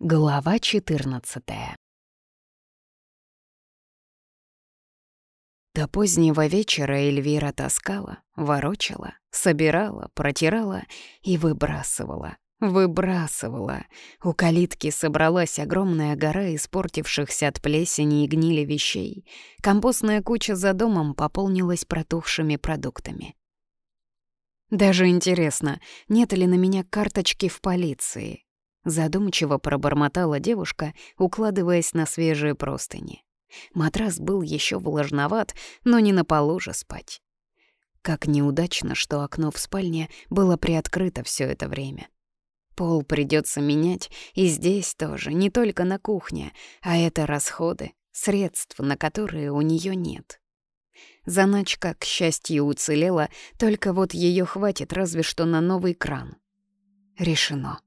Глава 14 До позднего вечера Эльвира таскала, ворочала, собирала, протирала и выбрасывала. Выбрасывала. У калитки собралась огромная гора испортившихся от плесени и гнили вещей. Компостная куча за домом пополнилась протухшими продуктами. Даже интересно, нет ли на меня карточки в полиции. Задумчиво пробормотала девушка, укладываясь на свежие простыни. Матрас был еще влажноват, но не на полу же спать. Как неудачно, что окно в спальне было приоткрыто все это время. Пол придется менять, и здесь тоже, не только на кухне, а это расходы, средств, на которые у нее нет. Заначка, к счастью, уцелела, только вот ее хватит разве что на новый кран. Решено.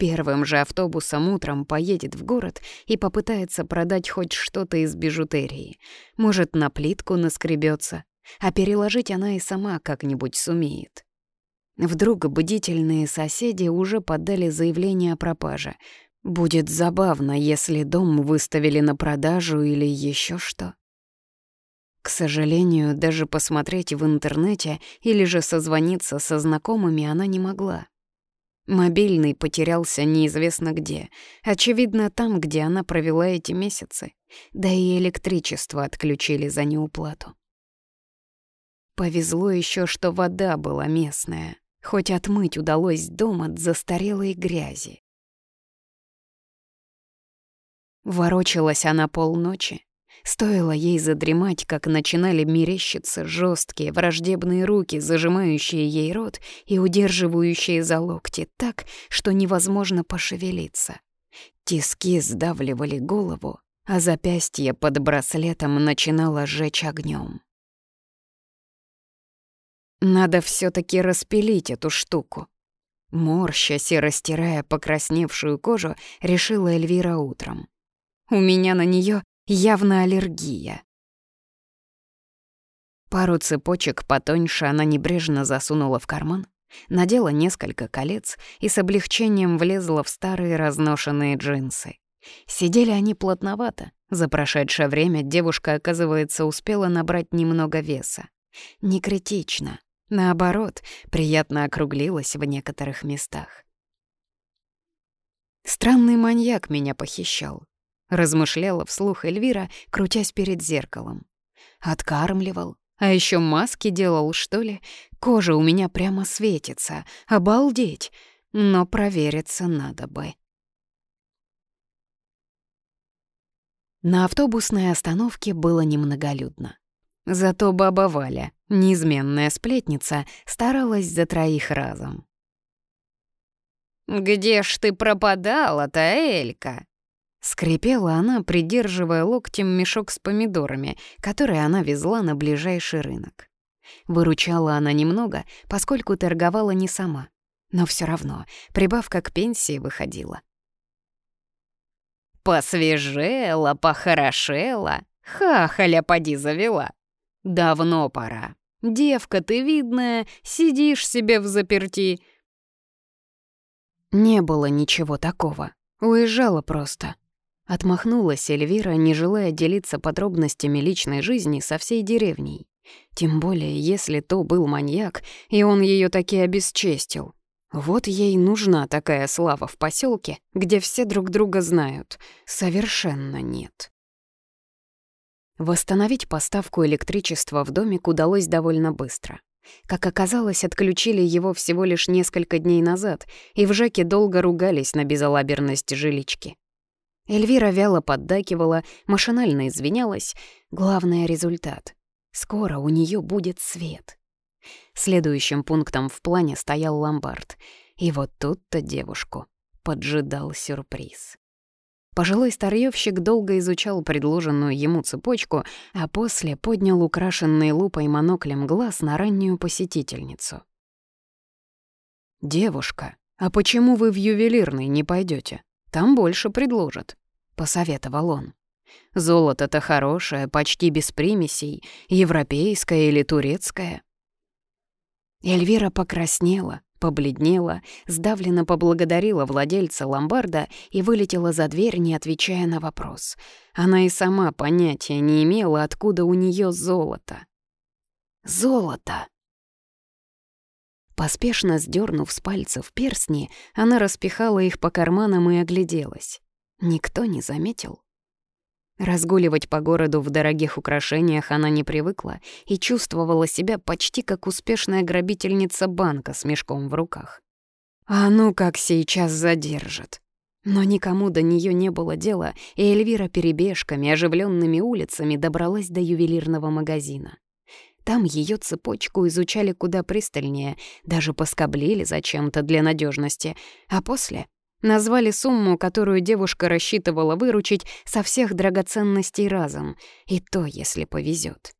Первым же автобусом утром поедет в город и попытается продать хоть что-то из бижутерии. Может, на плитку наскребется, а переложить она и сама как-нибудь сумеет. Вдруг бдительные соседи уже подали заявление о пропаже. Будет забавно, если дом выставили на продажу или еще что. К сожалению, даже посмотреть в интернете или же созвониться со знакомыми она не могла. Мобильный потерялся неизвестно где. Очевидно, там, где она провела эти месяцы. Да и электричество отключили за неуплату. Повезло еще, что вода была местная. Хоть отмыть удалось дом от застарелой грязи. Ворочалась она полночи, Стоило ей задремать, как начинали мерещиться жесткие враждебные руки, зажимающие ей рот и удерживающие за локти так, что невозможно пошевелиться. Тиски сдавливали голову, а запястье под браслетом начинало жечь огнем. Надо все таки распилить эту штуку. Морщась и растирая покрасневшую кожу, решила Эльвира утром. У меня на нее Явно аллергия. Пару цепочек потоньше она небрежно засунула в карман, надела несколько колец и с облегчением влезла в старые разношенные джинсы. Сидели они плотновато. За прошедшее время девушка, оказывается, успела набрать немного веса. Не критично. Наоборот, приятно округлилась в некоторых местах. Странный маньяк меня похищал размышляла вслух Эльвира, крутясь перед зеркалом. Откармливал, а еще маски делал, что ли? Кожа у меня прямо светится. Обалдеть! Но провериться надо бы. На автобусной остановке было немноголюдно. Зато баба Валя, неизменная сплетница, старалась за троих разом. «Где ж ты пропадала-то, Элька?» Скрипела она, придерживая локтем мешок с помидорами, который она везла на ближайший рынок. Выручала она немного, поскольку торговала не сама. Но все равно прибавка к пенсии выходила. «Посвежела, похорошела, хахаля поди завела. Давно пора. Девка ты видная, сидишь себе в заперти». Не было ничего такого. Уезжала просто. Отмахнулась Эльвира, не желая делиться подробностями личной жизни со всей деревней. Тем более, если то был маньяк, и он ее таки обесчестил. Вот ей нужна такая слава в поселке, где все друг друга знают. Совершенно нет. Восстановить поставку электричества в домик удалось довольно быстро. Как оказалось, отключили его всего лишь несколько дней назад, и в Жаке долго ругались на безалаберность жилички. Эльвира вяло поддакивала, машинально извинялась. Главное — результат. Скоро у нее будет свет. Следующим пунктом в плане стоял ломбард. И вот тут-то девушку поджидал сюрприз. Пожилой старьёвщик долго изучал предложенную ему цепочку, а после поднял украшенный лупой моноклем глаз на раннюю посетительницу. «Девушка, а почему вы в ювелирный не пойдете? Там больше предложат посоветовал он. Золото-то хорошее, почти без примесей, европейское или турецкое. Эльвира покраснела, Побледнела, сдавленно поблагодарила владельца ломбарда и вылетела за дверь, не отвечая на вопрос. Она и сама понятия не имела, откуда у нее золото. Золото! Поспешно сдернув с пальцев перстни, она распихала их по карманам и огляделась. Никто не заметил. Разгуливать по городу в дорогих украшениях она не привыкла и чувствовала себя почти как успешная грабительница банка с мешком в руках. А ну как сейчас задержат. Но никому до нее не было дела, и Эльвира перебежками, оживленными улицами добралась до ювелирного магазина. Там ее цепочку изучали куда пристальнее, даже поскоблили зачем-то для надежности, а после Назвали сумму, которую девушка рассчитывала выручить со всех драгоценностей разом, и то, если повезет.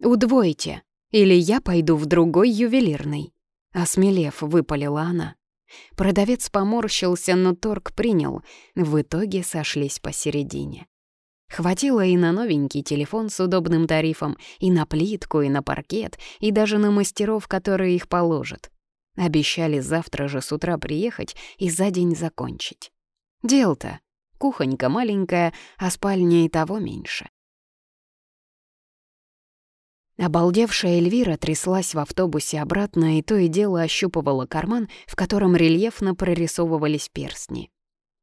«Удвойте, или я пойду в другой ювелирный», — осмелев, выпалила она. Продавец поморщился, но торг принял. В итоге сошлись посередине. Хватило и на новенький телефон с удобным тарифом, и на плитку, и на паркет, и даже на мастеров, которые их положат. Обещали завтра же с утра приехать и за день закончить. Дел-то. Кухонька маленькая, а спальня и того меньше. Обалдевшая Эльвира тряслась в автобусе обратно и то и дело ощупывала карман, в котором рельефно прорисовывались перстни.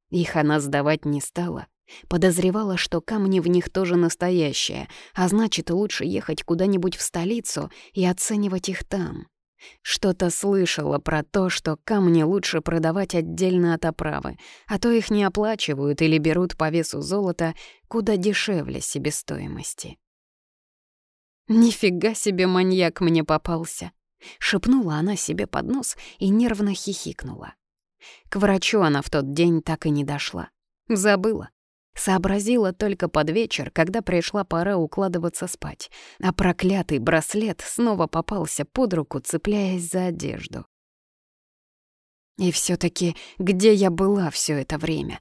Их она сдавать не стала. Подозревала, что камни в них тоже настоящие, а значит, лучше ехать куда-нибудь в столицу и оценивать их там. Что-то слышала про то, что камни лучше продавать отдельно от оправы, а то их не оплачивают или берут по весу золота куда дешевле себестоимости. «Нифига себе маньяк мне попался!» — шепнула она себе под нос и нервно хихикнула. К врачу она в тот день так и не дошла. Забыла. Сообразила только под вечер, когда пришла пора укладываться спать, а проклятый браслет снова попался под руку, цепляясь за одежду. И все таки где я была все это время?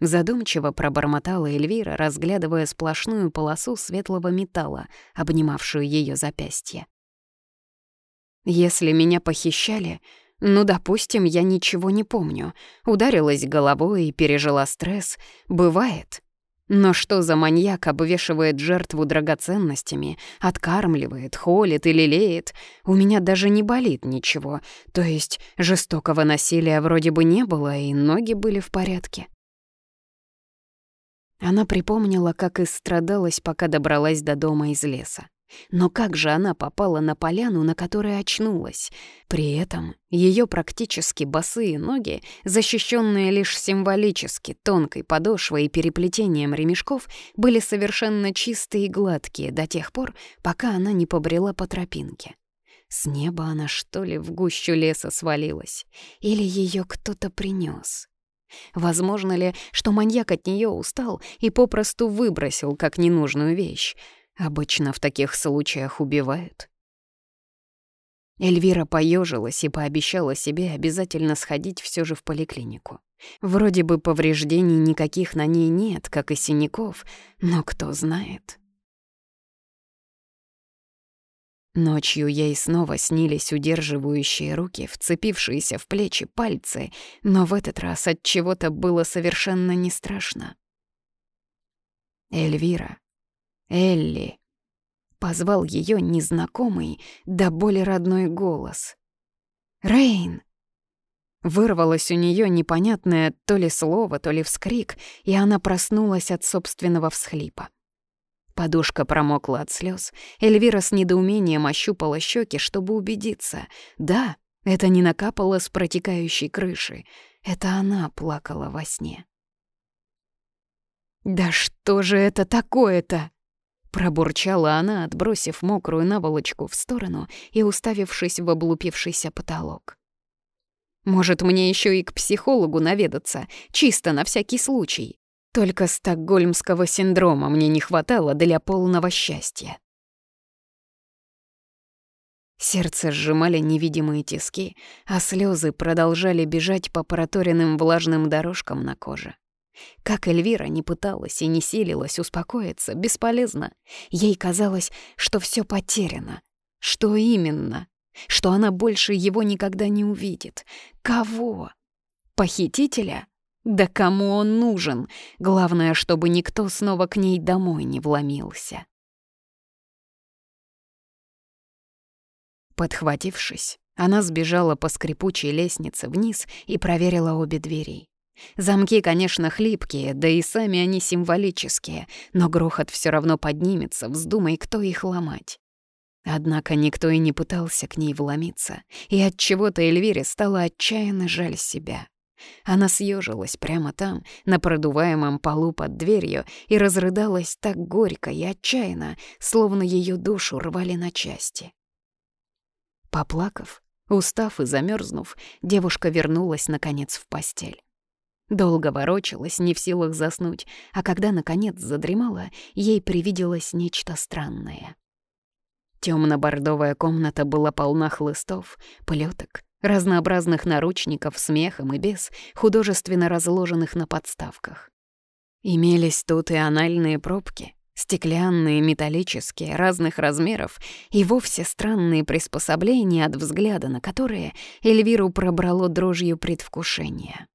Задумчиво пробормотала Эльвира, разглядывая сплошную полосу светлого металла, обнимавшую ее запястье. Если меня похищали, ну, допустим, я ничего не помню. Ударилась головой и пережила стресс. Бывает. Но что за маньяк обвешивает жертву драгоценностями, откармливает, холит и лелеет? У меня даже не болит ничего. То есть жестокого насилия вроде бы не было, и ноги были в порядке. Она припомнила, как истрадалась, пока добралась до дома из леса. Но как же она попала на поляну, на которой очнулась? При этом ее практически босые ноги, защищенные лишь символически тонкой подошвой и переплетением ремешков, были совершенно чистые и гладкие до тех пор, пока она не побрела по тропинке. С неба она, что ли, в гущу леса свалилась? Или ее кто-то принес? Возможно ли, что маньяк от нее устал и попросту выбросил как ненужную вещь? Обычно в таких случаях убивают. Эльвира поежилась и пообещала себе обязательно сходить все же в поликлинику. Вроде бы повреждений никаких на ней нет, как и синяков, но кто знает. Ночью ей снова снились удерживающие руки, вцепившиеся в плечи пальцы, но в этот раз от чего-то было совершенно не страшно. Эльвира Элли!» Позвал ее незнакомый, да более родной голос. «Рейн!» Вырвалось у нее непонятное то ли слово, то ли вскрик, и она проснулась от собственного всхлипа. Подушка промокла от слез. Эльвира с недоумением ощупала щеки, чтобы убедиться. Да, это не накапало с протекающей крыши. Это она плакала во сне. «Да что же это такое-то?» Пробурчала она, отбросив мокрую наволочку в сторону и уставившись в облупившийся потолок. «Может, мне еще и к психологу наведаться, чисто на всякий случай. Только стокгольмского синдрома мне не хватало для полного счастья». Сердце сжимали невидимые тиски, а слезы продолжали бежать по проторенным влажным дорожкам на коже. Как Эльвира не пыталась и не силилась успокоиться, бесполезно. Ей казалось, что все потеряно. Что именно? что она больше его никогда не увидит. Кого? Похитителя? Да кому он нужен? Главное, чтобы никто снова к ней домой не вломился. Подхватившись, она сбежала по скрипучей лестнице вниз и проверила обе двери. Замки, конечно, хлипкие, да и сами они символические, но грохот все равно поднимется, вздумай, кто их ломать. Однако никто и не пытался к ней вломиться, и от чего то Эльвире стало отчаянно жаль себя. Она съежилась прямо там, на продуваемом полу под дверью, и разрыдалась так горько и отчаянно, словно ее душу рвали на части. Поплакав, устав и замерзнув, девушка вернулась, наконец, в постель. Долго ворочалась, не в силах заснуть, а когда, наконец, задремала, ей привиделось нечто странное. Темно-бордовая комната была полна хлыстов, плеток, разнообразных наручников с мехом и без, художественно разложенных на подставках. Имелись тут и анальные пробки, стеклянные, металлические, разных размеров и вовсе странные приспособления, от взгляда на которые Эльвиру пробрало дрожью предвкушения.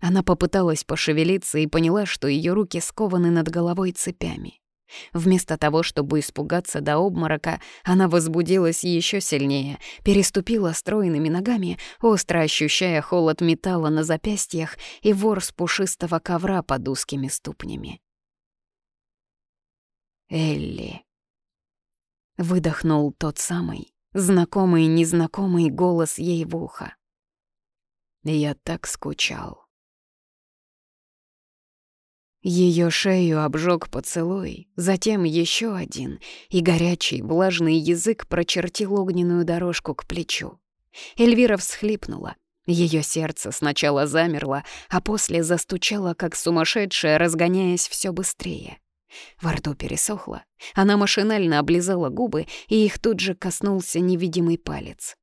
Она попыталась пошевелиться и поняла, что ее руки скованы над головой цепями. Вместо того, чтобы испугаться до обморока, она возбудилась еще сильнее, переступила стройными ногами, остро ощущая холод металла на запястьях и ворс пушистого ковра под узкими ступнями. Элли. Выдохнул тот самый, знакомый незнакомый голос ей в ухо. Я так скучал. Ее шею обжег поцелуй, затем еще один, и горячий, влажный язык прочертил огненную дорожку к плечу. Эльвира всхлипнула. Ее сердце сначала замерло, а после застучало, как сумасшедшее, разгоняясь все быстрее. Во рту пересохло. Она машинально облизала губы, и их тут же коснулся невидимый палец.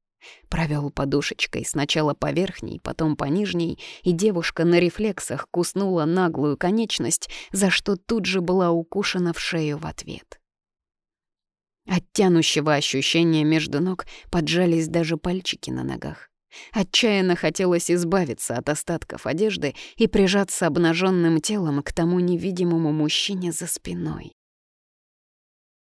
Провел подушечкой сначала по верхней, потом по нижней, и девушка на рефлексах куснула наглую конечность, за что тут же была укушена в шею в ответ. От тянущего ощущения между ног поджались даже пальчики на ногах. Отчаянно хотелось избавиться от остатков одежды и прижаться обнаженным телом к тому невидимому мужчине за спиной.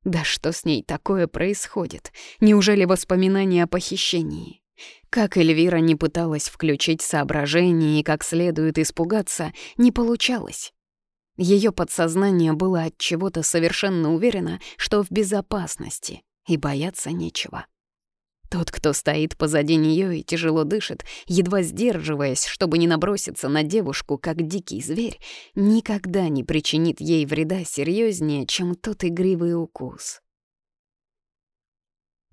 Да что с ней такое происходит? Неужели воспоминания о похищении? Как Эльвира не пыталась включить соображение и как следует испугаться, не получалось. Ее подсознание было от чего-то совершенно уверено, что в безопасности, и бояться нечего. Тот, кто стоит позади нее и тяжело дышит, едва сдерживаясь, чтобы не наброситься на девушку, как дикий зверь, никогда не причинит ей вреда серьезнее, чем тот игривый укус.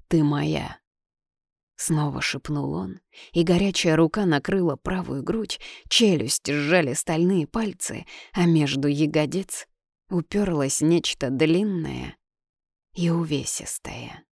«Ты моя», — снова шепнул он, и горячая рука накрыла правую грудь, челюсть сжали стальные пальцы, а между ягодиц уперлось нечто длинное и увесистое.